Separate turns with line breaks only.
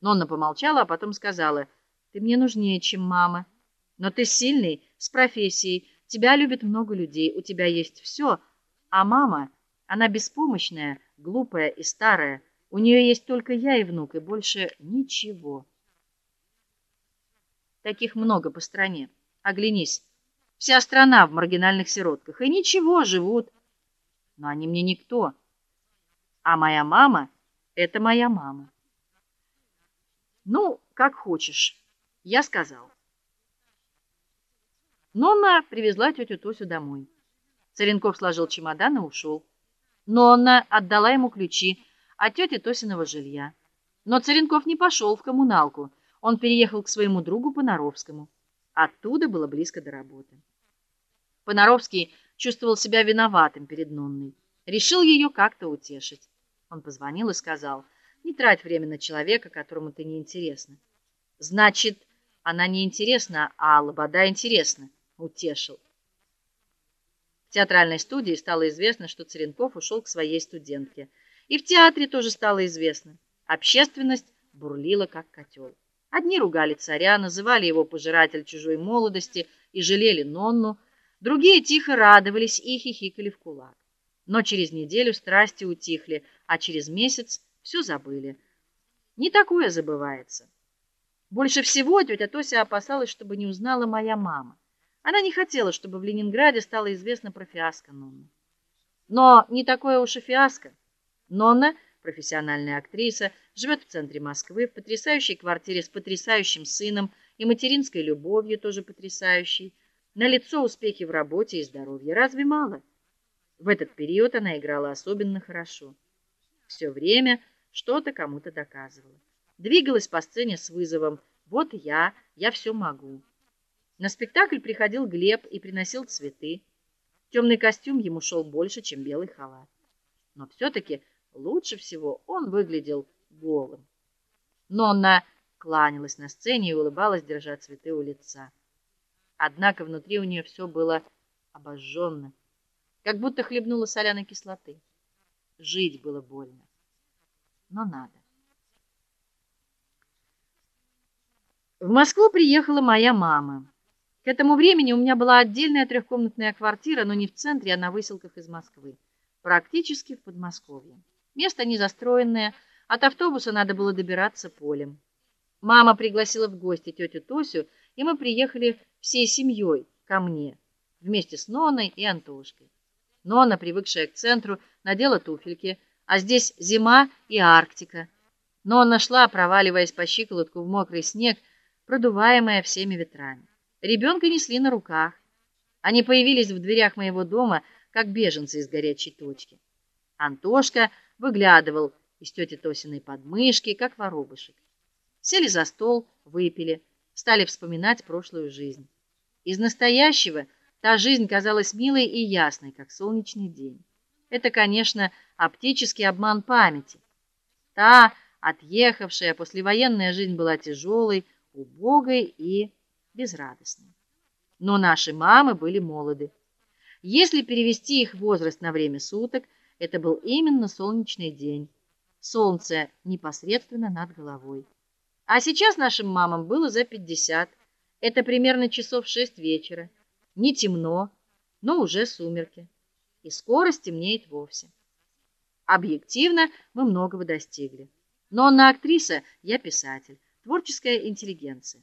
Нонна помолчала, а потом сказала: "Ты мне нужнее, чем мама. Но ты сильный, с профессией, тебя любит много людей, у тебя есть все, а мама, она беспомощная, глупая и старая. У нее есть только я и внук, и больше ничего". Таких много по стране. Оглянись. Вся страна в маргинальных сиротках, и ничего, живут. Но они мне никто. А моя мама это моя мама. Ну, как хочешь. Я сказал. Нонна привезла тетю Тосю домой. Царенков сложил чемодан и ушел. Нонна отдала ему ключи от тети Тосиного жилья. Но Царенков не пошел в коммуналку. Он переехал к своему другу Понаровскому. Оттуда было близко до работы. Понаровский чувствовал себя виноватым перед Нонной. Решил ее как-то утешить. Он позвонил и сказал: не трать время на человека, которому ты не интересна. Значит, она не интересна, а Лобода интересна, утешил. В театральной студии стало известно, что Церенков ушел к своей студентке, и в театре тоже стало известно. Общественность бурлила как котел. Одни ругали царя, называли его пожиратель чужой молодости и жалели Нонну, другие тихо радовались и хихикали в кулак. Но через неделю страсти утихли, а через месяц все забыли. Не такое забывается. Больше всего тетя Тося опасалась, чтобы не узнала моя мама. Она не хотела, чтобы в Ленинграде стало известно про фиаско Нонны. Но не такое уж и фиаско. Нонна, профессиональная актриса, живет в центре Москвы, в потрясающей квартире с потрясающим сыном и материнской любовью, тоже потрясающей. На лицо успехи в работе и здоровье. Разве мало? В этот период она играла особенно хорошо. Все время что-то кому-то доказывала. Двигалась по сцене с вызовом: "Вот я, я все могу". На спектакль приходил Глеб и приносил цветы. Темный костюм ему шел больше, чем белый халат. Но все таки лучше всего он выглядел голым. Нонна кланялась на сцене и улыбалась, держа цветы у лица. Однако внутри у нее все было обожженно как будто хлебнула соляной кислоты. Жить было больно, но надо. В Москву приехала моя мама. К этому времени у меня была отдельная трехкомнатная квартира, но не в центре, а на выселках из Москвы, практически в Подмосковье. Место не застроенное, от автобуса надо было добираться полем. Мама пригласила в гости тетю Тосю, и мы приехали всей семьей ко мне, вместе с Ноной и Антошкой. Но она, привыкшая к центру, надела туфельки, а здесь зима и Арктика. Но она шла, проваливаясь по щиколотку в мокрый снег, продуваемая всеми ветрами. Ребенка несли на руках. Они появились в дверях моего дома, как беженцы из горячей точки. Антошка выглядывал из тети Тосиной подмышки, как воробышек. Сели за стол, выпили, стали вспоминать прошлую жизнь. Из настоящего Та жизнь казалась милой и ясной, как солнечный день. Это, конечно, оптический обман памяти. Та отъехавшая послевоенная жизнь была тяжелой, убогой и безрадостной. Но наши мамы были молоды. Если перевести их возраст на время суток, это был именно солнечный день. Солнце непосредственно над головой. А сейчас нашим мамам было за пятьдесят. Это примерно часов шесть вечера. Не темно, но уже сумерки, и скоро стемнеет вовсе. Объективно мы многого достигли. Но на актриса, я писатель, творческая интеллигенция.